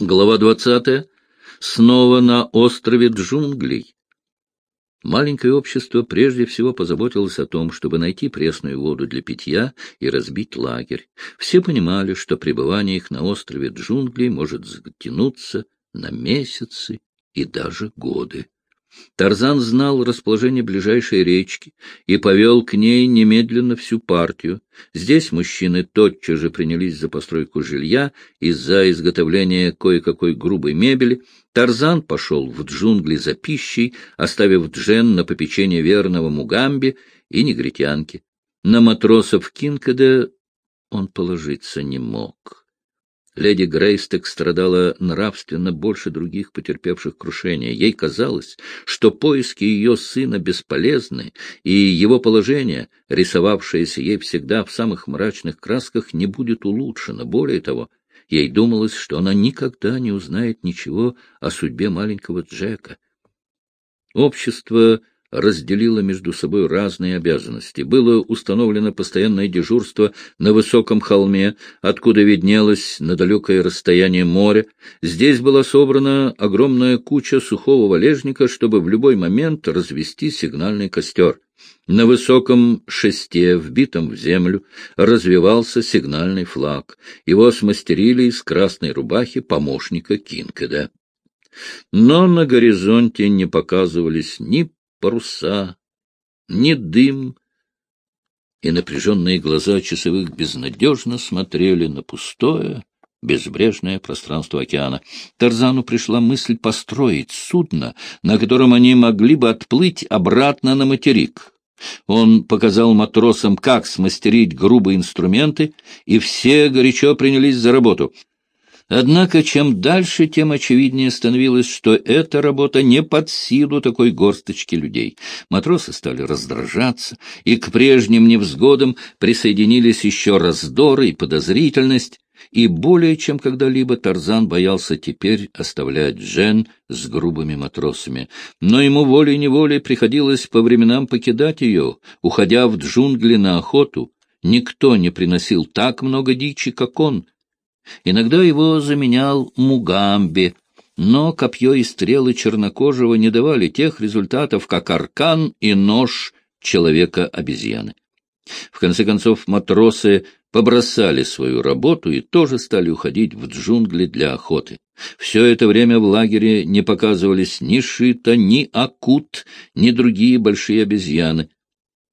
Глава двадцатая. Снова на острове джунглей. Маленькое общество прежде всего позаботилось о том, чтобы найти пресную воду для питья и разбить лагерь. Все понимали, что пребывание их на острове джунглей может затянуться на месяцы и даже годы. Тарзан знал расположение ближайшей речки и повел к ней немедленно всю партию. Здесь мужчины тотчас же принялись за постройку жилья и за изготовление кое-какой грубой мебели. Тарзан пошел в джунгли за пищей, оставив Джен на попечение верного Мугамби и негритянки. На матросов Кинкеда он положиться не мог. Леди Грейстек страдала нравственно больше других потерпевших крушения. Ей казалось, что поиски ее сына бесполезны, и его положение, рисовавшееся ей всегда в самых мрачных красках, не будет улучшено. Более того, ей думалось, что она никогда не узнает ничего о судьбе маленького Джека. Общество разделила между собой разные обязанности. Было установлено постоянное дежурство на высоком холме, откуда виднелось на далекое расстояние моря. Здесь была собрана огромная куча сухого валежника, чтобы в любой момент развести сигнальный костер. На высоком шесте, вбитом в землю, развивался сигнальный флаг. Его смастерили из красной рубахи помощника Кинкеда. Но на горизонте не показывались ни паруса, ни дым, и напряженные глаза часовых безнадежно смотрели на пустое, безбрежное пространство океана. Тарзану пришла мысль построить судно, на котором они могли бы отплыть обратно на материк. Он показал матросам, как смастерить грубые инструменты, и все горячо принялись за работу — Однако, чем дальше, тем очевиднее становилось, что эта работа не под силу такой горсточки людей. Матросы стали раздражаться, и к прежним невзгодам присоединились еще раздоры и подозрительность, и более чем когда-либо Тарзан боялся теперь оставлять Джен с грубыми матросами. Но ему волей-неволей приходилось по временам покидать ее, уходя в джунгли на охоту. Никто не приносил так много дичи, как он — Иногда его заменял Мугамби, но копье и стрелы чернокожего не давали тех результатов, как аркан и нож человека-обезьяны. В конце концов, матросы побросали свою работу и тоже стали уходить в джунгли для охоты. Все это время в лагере не показывались ни Шита, ни Акут, ни другие большие обезьяны.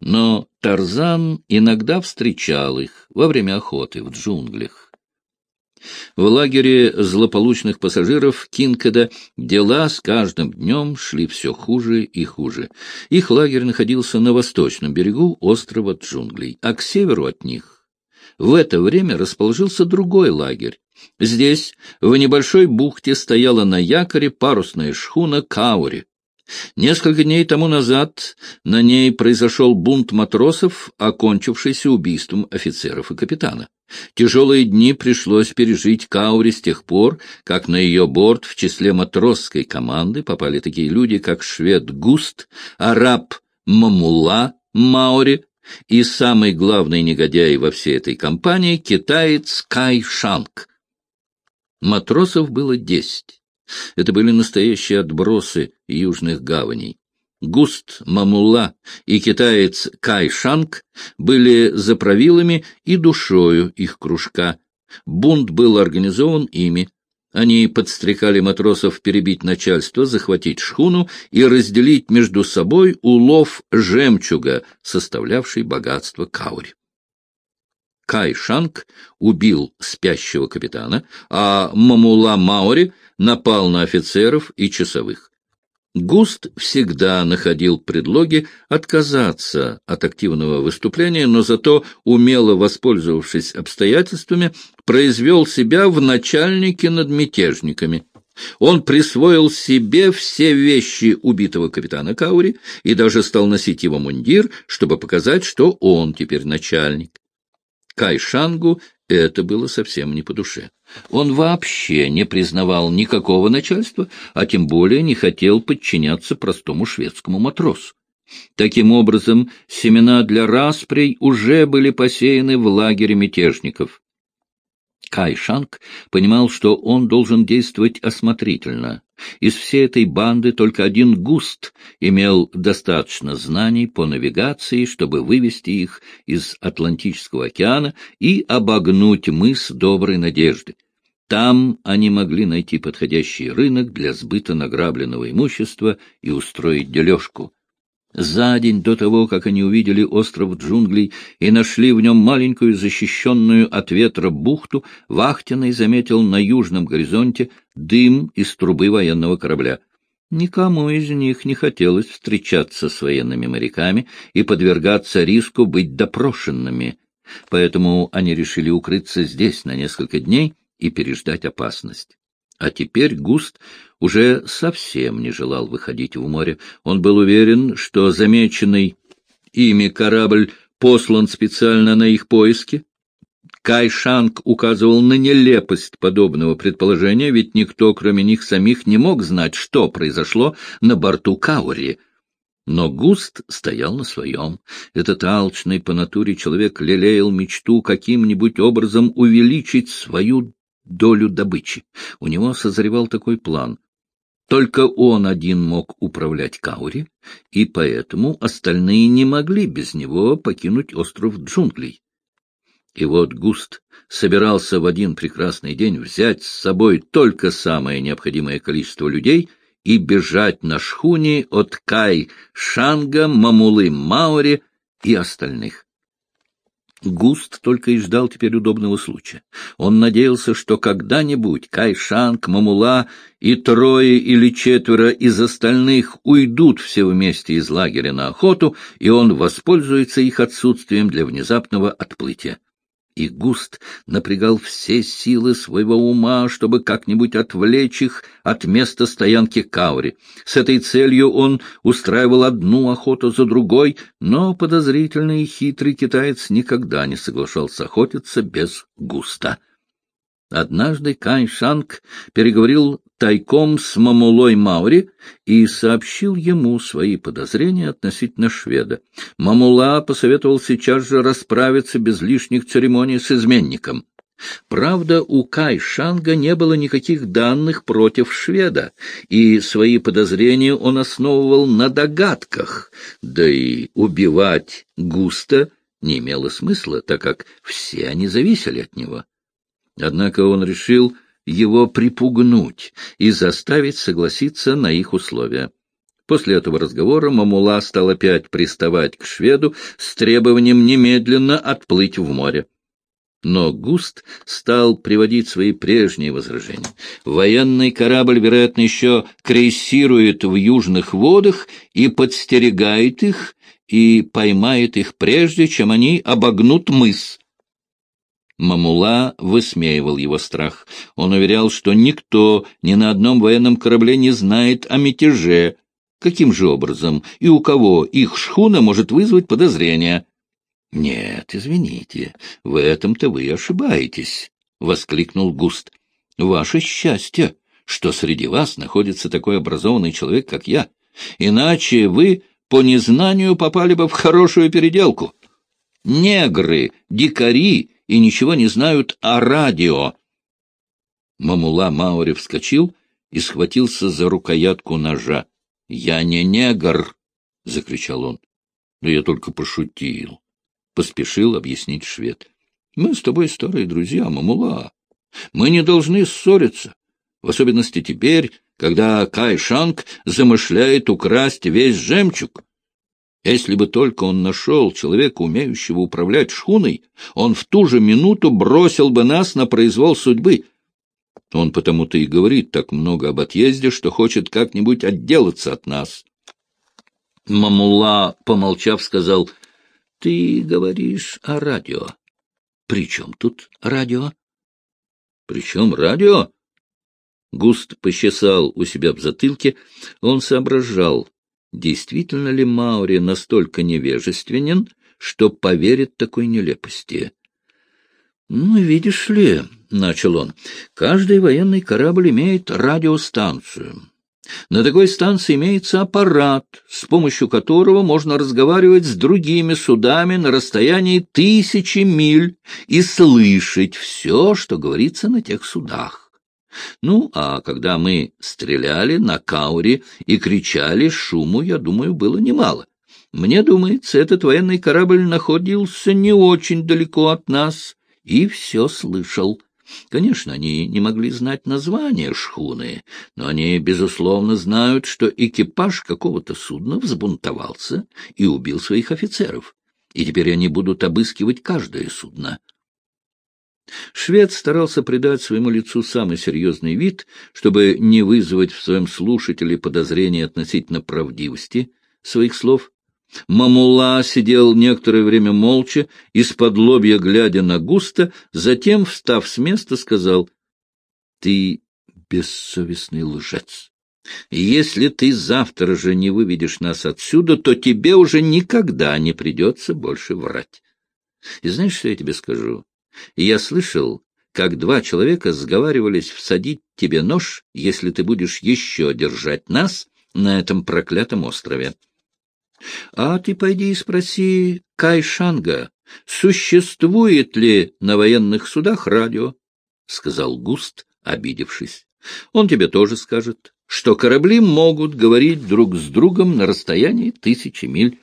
Но Тарзан иногда встречал их во время охоты в джунглях. В лагере злополучных пассажиров Кинкеда дела с каждым днем шли все хуже и хуже. Их лагерь находился на восточном берегу острова Джунглей, а к северу от них в это время расположился другой лагерь. Здесь, в небольшой бухте, стояла на якоре парусная шхуна Каури. Несколько дней тому назад на ней произошел бунт матросов, окончившийся убийством офицеров и капитана. Тяжелые дни пришлось пережить Каури с тех пор, как на ее борт в числе матросской команды попали такие люди, как швед Густ, араб Мамула Маори и самый главный негодяй во всей этой компании — китаец Кай Шанг. Матросов было десять. Это были настоящие отбросы южных гаваней. Густ Мамула и китаец Кай Шанг были заправилами и душою их кружка. Бунт был организован ими. Они подстрекали матросов перебить начальство, захватить шхуну и разделить между собой улов жемчуга, составлявший богатство Каури. Кай Шанг убил спящего капитана, а Мамула Маори напал на офицеров и часовых. Густ всегда находил предлоги отказаться от активного выступления, но зато, умело воспользовавшись обстоятельствами, произвел себя в начальнике над мятежниками. Он присвоил себе все вещи убитого капитана Каури и даже стал носить его мундир, чтобы показать, что он теперь начальник. Кайшангу это было совсем не по душе. Он вообще не признавал никакого начальства, а тем более не хотел подчиняться простому шведскому матросу. Таким образом, семена для расприй уже были посеяны в лагере мятежников. Кай Шанг понимал, что он должен действовать осмотрительно. Из всей этой банды только один Густ имел достаточно знаний по навигации, чтобы вывести их из Атлантического океана и обогнуть мыс Доброй Надежды. Там они могли найти подходящий рынок для сбыта награбленного имущества и устроить дележку. За день до того, как они увидели остров джунглей и нашли в нем маленькую защищенную от ветра бухту, Вахтенный заметил на южном горизонте дым из трубы военного корабля. Никому из них не хотелось встречаться с военными моряками и подвергаться риску быть допрошенными, поэтому они решили укрыться здесь на несколько дней и переждать опасность. А теперь Густ уже совсем не желал выходить в море. Он был уверен, что замеченный ими корабль послан специально на их поиски. Кай Шанг указывал на нелепость подобного предположения, ведь никто, кроме них самих, не мог знать, что произошло на борту Каури. Но Густ стоял на своем. Этот алчный по натуре человек лелеял мечту каким-нибудь образом увеличить свою долю добычи. У него созревал такой план. Только он один мог управлять Каури, и поэтому остальные не могли без него покинуть остров джунглей. И вот Густ собирался в один прекрасный день взять с собой только самое необходимое количество людей и бежать на шхуне от Кай, Шанга, Мамулы, Маури и остальных. Густ только и ждал теперь удобного случая. Он надеялся, что когда-нибудь Кайшанг, Мамула и трое или четверо из остальных уйдут все вместе из лагеря на охоту, и он воспользуется их отсутствием для внезапного отплытия и Густ напрягал все силы своего ума, чтобы как-нибудь отвлечь их от места стоянки Каури. С этой целью он устраивал одну охоту за другой, но подозрительный и хитрый китаец никогда не соглашался охотиться без Густа. Однажды Кай Шанг переговорил тайком с Мамулой Маури и сообщил ему свои подозрения относительно шведа. Мамула посоветовал сейчас же расправиться без лишних церемоний с изменником. Правда, у Кай Шанга не было никаких данных против шведа, и свои подозрения он основывал на догадках, да и убивать густо не имело смысла, так как все они зависели от него. Однако он решил его припугнуть и заставить согласиться на их условия. После этого разговора Мамула стал опять приставать к шведу с требованием немедленно отплыть в море. Но Густ стал приводить свои прежние возражения. Военный корабль, вероятно, еще крейсирует в южных водах и подстерегает их, и поймает их прежде, чем они обогнут мыс. Мамула высмеивал его страх. Он уверял, что никто ни на одном военном корабле не знает о мятеже. Каким же образом и у кого их шхуна может вызвать подозрения? — Нет, извините, в этом-то вы ошибаетесь, — воскликнул Густ. — Ваше счастье, что среди вас находится такой образованный человек, как я. Иначе вы по незнанию попали бы в хорошую переделку. Негры, дикари и ничего не знают о радио. Мамула Маури вскочил и схватился за рукоятку ножа. — Я не негр! — закричал он. — Да я только пошутил. Поспешил объяснить швед. — Мы с тобой старые друзья, Мамула. Мы не должны ссориться, в особенности теперь, когда Кай Шанг замышляет украсть весь жемчуг. Если бы только он нашел человека, умеющего управлять шхуной, он в ту же минуту бросил бы нас на произвол судьбы. Он потому-то и говорит так много об отъезде, что хочет как-нибудь отделаться от нас. Мамула, помолчав, сказал, — Ты говоришь о радио. — При чем тут радио? — При чем радио? Густ почесал у себя в затылке. Он соображал, действительно ли Маури настолько невежественен, что поверит такой нелепости. — Ну, видишь ли, — начал он, — каждый военный корабль имеет радиостанцию. На такой станции имеется аппарат, с помощью которого можно разговаривать с другими судами на расстоянии тысячи миль и слышать все, что говорится на тех судах. Ну, а когда мы стреляли на Каури и кричали, шуму, я думаю, было немало. Мне думается, этот военный корабль находился не очень далеко от нас и все слышал. Конечно, они не могли знать название шхуны, но они, безусловно, знают, что экипаж какого-то судна взбунтовался и убил своих офицеров, и теперь они будут обыскивать каждое судно. Швед старался придать своему лицу самый серьезный вид, чтобы не вызвать в своем слушателе подозрения относительно правдивости своих слов. Мамула сидел некоторое время молча, из-под лобья глядя на густо, затем, встав с места, сказал, — Ты бессовестный лжец. Если ты завтра же не выведешь нас отсюда, то тебе уже никогда не придется больше врать. И знаешь, что я тебе скажу? Я слышал, как два человека сговаривались всадить тебе нож, если ты будешь еще держать нас на этом проклятом острове. А ты пойди и спроси Кайшанга, существует ли на военных судах радио, — сказал Густ, обидевшись. Он тебе тоже скажет, что корабли могут говорить друг с другом на расстоянии тысячи миль.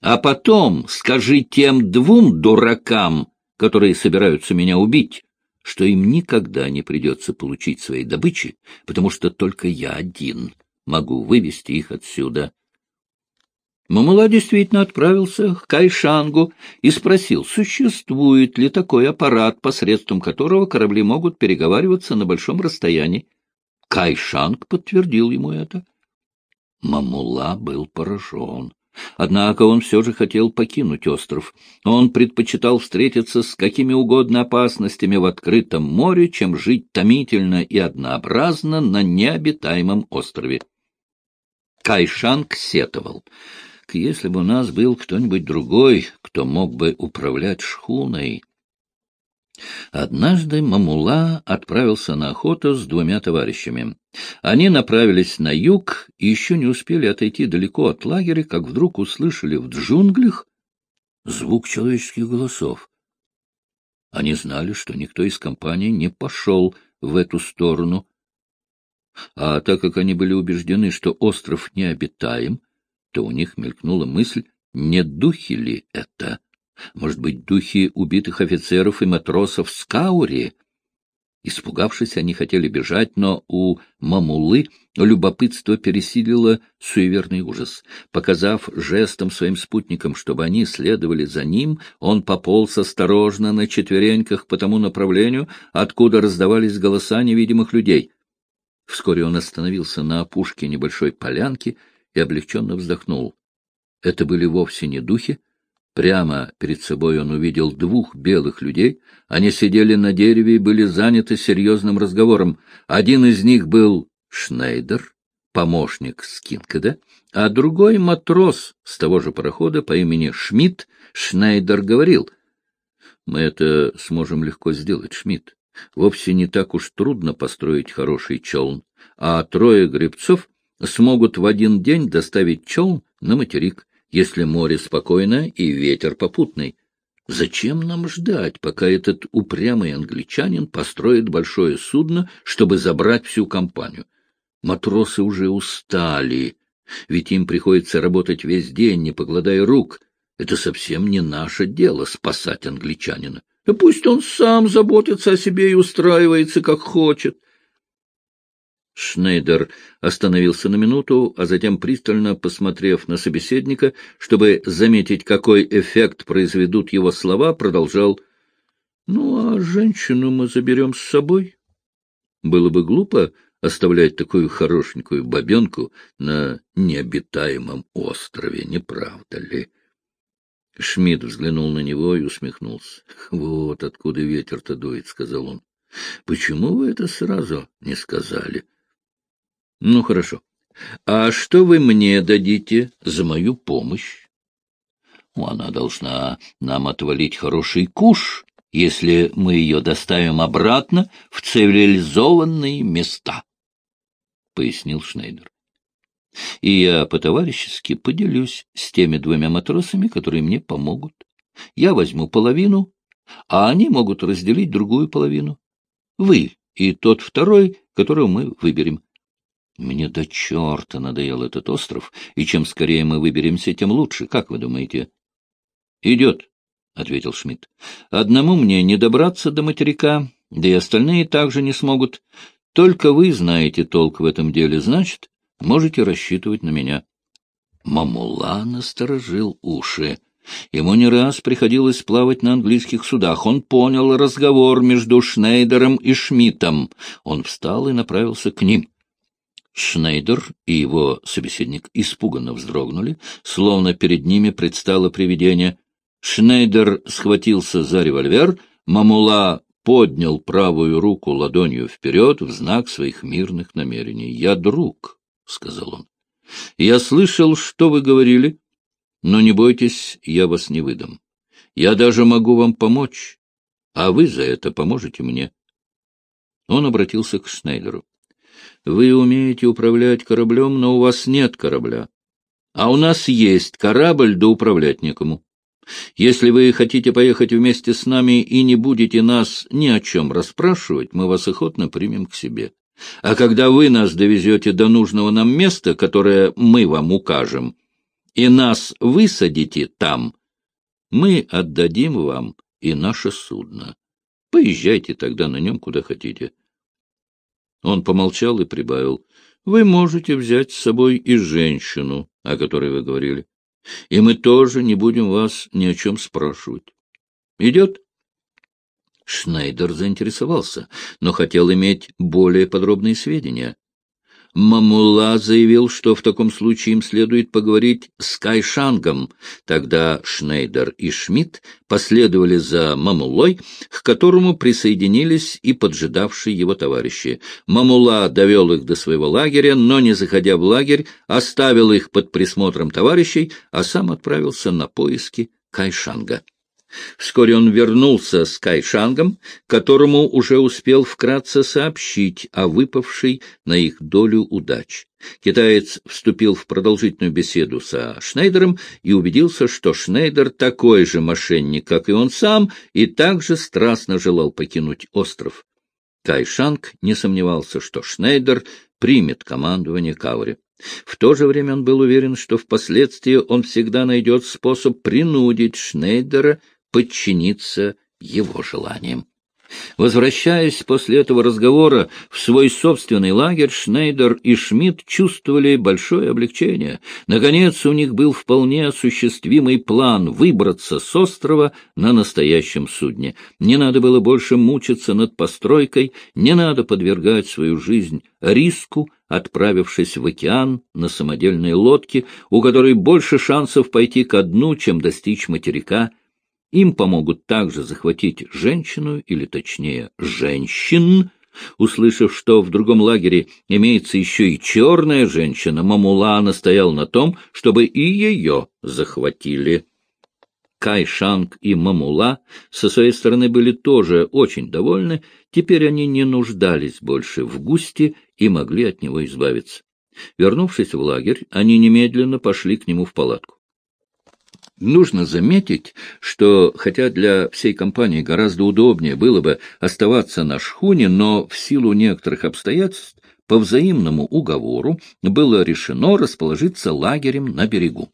А потом скажи тем двум дуракам, которые собираются меня убить, что им никогда не придется получить своей добычи, потому что только я один могу вывести их отсюда. Мамула действительно отправился к Кайшангу и спросил, существует ли такой аппарат, посредством которого корабли могут переговариваться на большом расстоянии. Кайшанг подтвердил ему это. Мамула был поражен. Однако он все же хотел покинуть остров. Он предпочитал встретиться с какими угодно опасностями в открытом море, чем жить томительно и однообразно на необитаемом острове. Кайшанг сетовал. Если бы у нас был кто-нибудь другой, кто мог бы управлять шхуной... Однажды Мамула отправился на охоту с двумя товарищами. Они направились на юг и еще не успели отойти далеко от лагеря, как вдруг услышали в джунглях звук человеческих голосов. Они знали, что никто из компании не пошел в эту сторону. А так как они были убеждены, что остров необитаем, то у них мелькнула мысль, не духи ли это? Может быть, духи убитых офицеров и матросов с Каури? Испугавшись, они хотели бежать, но у Мамулы любопытство пересилило суеверный ужас. Показав жестом своим спутникам, чтобы они следовали за ним, он пополз осторожно на четвереньках по тому направлению, откуда раздавались голоса невидимых людей. Вскоре он остановился на опушке небольшой полянки и облегченно вздохнул. Это были вовсе не духи, Прямо перед собой он увидел двух белых людей. Они сидели на дереве и были заняты серьезным разговором. Один из них был Шнейдер, помощник Скинкеда, а другой — матрос с того же парохода по имени Шмидт. Шнейдер говорил, «Мы это сможем легко сделать, Шмидт. Вовсе не так уж трудно построить хороший челн, а трое гребцов смогут в один день доставить челн на материк если море спокойно и ветер попутный? Зачем нам ждать, пока этот упрямый англичанин построит большое судно, чтобы забрать всю компанию? Матросы уже устали, ведь им приходится работать весь день, не покладая рук. Это совсем не наше дело — спасать англичанина. Да пусть он сам заботится о себе и устраивается, как хочет. — Шнейдер остановился на минуту, а затем, пристально посмотрев на собеседника, чтобы заметить, какой эффект произведут его слова, продолжал. — Ну, а женщину мы заберем с собой. Было бы глупо оставлять такую хорошенькую бабенку на необитаемом острове, не правда ли? Шмидт взглянул на него и усмехнулся. — Вот откуда ветер-то дует, — сказал он. — Почему вы это сразу не сказали? — ну, хорошо. А что вы мне дадите за мою помощь? Она должна нам отвалить хороший куш, если мы ее доставим обратно в цивилизованные места. пояснил Шнейдер. И я по-товарищески поделюсь с теми двумя матросами, которые мне помогут. Я возьму половину, а они могут разделить другую половину. Вы и тот второй, которого мы выберем. Мне до черта надоел этот остров, и чем скорее мы выберемся, тем лучше. Как вы думаете? — Идет, — ответил Шмидт. — Одному мне не добраться до материка, да и остальные также не смогут. Только вы знаете толк в этом деле, значит, можете рассчитывать на меня. Мамула насторожил уши. Ему не раз приходилось плавать на английских судах. Он понял разговор между Шнейдером и Шмидтом. Он встал и направился к ним. Шнейдер и его собеседник испуганно вздрогнули, словно перед ними предстало привидение. Шнейдер схватился за револьвер, Мамула поднял правую руку ладонью вперед в знак своих мирных намерений. — Я друг, — сказал он. — Я слышал, что вы говорили, но не бойтесь, я вас не выдам. Я даже могу вам помочь, а вы за это поможете мне. Он обратился к Шнейдеру. — Вы умеете управлять кораблем, но у вас нет корабля. А у нас есть корабль, да управлять некому. Если вы хотите поехать вместе с нами и не будете нас ни о чем расспрашивать, мы вас охотно примем к себе. А когда вы нас довезете до нужного нам места, которое мы вам укажем, и нас высадите там, мы отдадим вам и наше судно. Поезжайте тогда на нем куда хотите. Он помолчал и прибавил. — Вы можете взять с собой и женщину, о которой вы говорили и мы тоже не будем вас ни о чем спрашивать. Идет? Шнайдер заинтересовался, но хотел иметь более подробные сведения. Мамула заявил, что в таком случае им следует поговорить с Кайшангом. Тогда Шнейдер и Шмидт последовали за Мамулой, к которому присоединились и поджидавшие его товарищи. Мамула довел их до своего лагеря, но, не заходя в лагерь, оставил их под присмотром товарищей, а сам отправился на поиски Кайшанга. Вскоре он вернулся с Кайшангом, которому уже успел вкратце сообщить о выпавшей на их долю удач. Китаец вступил в продолжительную беседу со Шнейдером и убедился, что Шнейдер такой же мошенник, как и он сам, и также страстно желал покинуть остров. Кайшанг не сомневался, что Шнейдер примет командование Каури. В то же время он был уверен, что впоследствии он всегда найдет способ принудить Шнейдера подчиниться его желаниям. Возвращаясь после этого разговора в свой собственный лагерь, Шнейдер и Шмидт чувствовали большое облегчение. Наконец, у них был вполне осуществимый план выбраться с острова на настоящем судне. Не надо было больше мучиться над постройкой, не надо подвергать свою жизнь риску, отправившись в океан на самодельной лодке, у которой больше шансов пойти ко дну, чем достичь материка — им помогут также захватить женщину, или точнее женщин. Услышав, что в другом лагере имеется еще и черная женщина, Мамула настоял на том, чтобы и ее захватили. Кай Шанг и Мамула со своей стороны были тоже очень довольны, теперь они не нуждались больше в густе и могли от него избавиться. Вернувшись в лагерь, они немедленно пошли к нему в палатку. Нужно заметить, что, хотя для всей компании гораздо удобнее было бы оставаться на шхуне, но в силу некоторых обстоятельств по взаимному уговору было решено расположиться лагерем на берегу.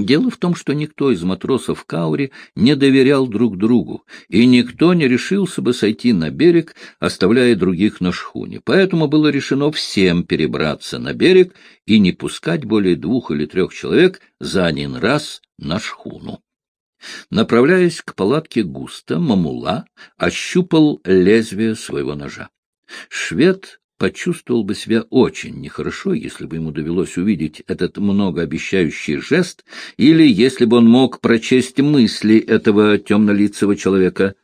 Дело в том, что никто из матросов Каури не доверял друг другу, и никто не решился бы сойти на берег, оставляя других на шхуне. Поэтому было решено всем перебраться на берег и не пускать более двух или трех человек за один раз на шхуну. Направляясь к палатке густо, Мамула ощупал лезвие своего ножа. Швед почувствовал бы себя очень нехорошо, если бы ему довелось увидеть этот многообещающий жест, или если бы он мог прочесть мысли этого темнолицего человека.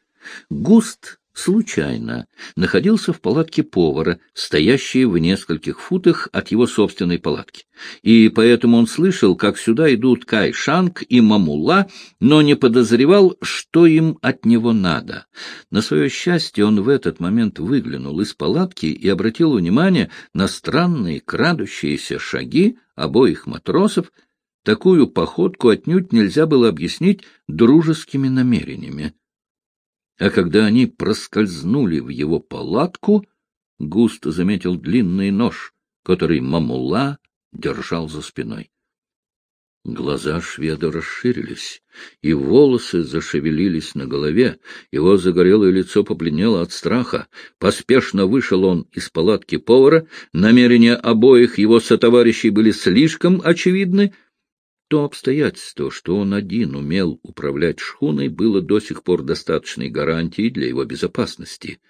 Густ случайно находился в палатке повара, стоящей в нескольких футах от его собственной палатки. И поэтому он слышал, как сюда идут Кай Шанг и Мамула, но не подозревал, что им от него надо. На свое счастье он в этот момент выглянул из палатки и обратил внимание на странные крадущиеся шаги обоих матросов. Такую походку отнюдь нельзя было объяснить дружескими намерениями. А когда они проскользнули в его палатку, густо заметил длинный нож, который Мамула держал за спиной. Глаза шведа расширились, и волосы зашевелились на голове, его загорелое лицо побледнело от страха. Поспешно вышел он из палатки повара, намерения обоих его сотоварищей были слишком очевидны, то обстоятельство, что он один умел управлять шхуной, было до сих пор достаточной гарантией для его безопасности.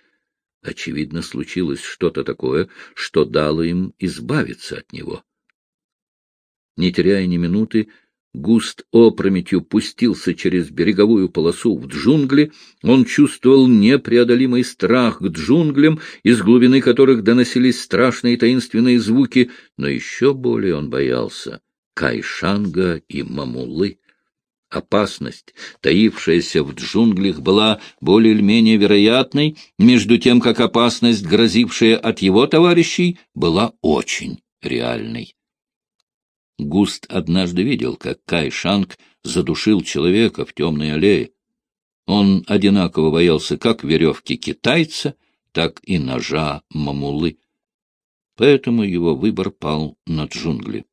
Очевидно, случилось что-то такое, что дало им избавиться от него. Не теряя ни минуты, Густ опрометью пустился через береговую полосу в джунгли. Он чувствовал непреодолимый страх к джунглям, из глубины которых доносились страшные таинственные звуки, но еще более он боялся Кайшанга и Мамулы. Опасность, таившаяся в джунглях, была более или менее вероятной, между тем как опасность, грозившая от его товарищей, была очень реальной. Густ однажды видел, как Кайшанг задушил человека в темной аллее. Он одинаково боялся как веревки китайца, так и ножа Мамулы. Поэтому его выбор пал на джунгли.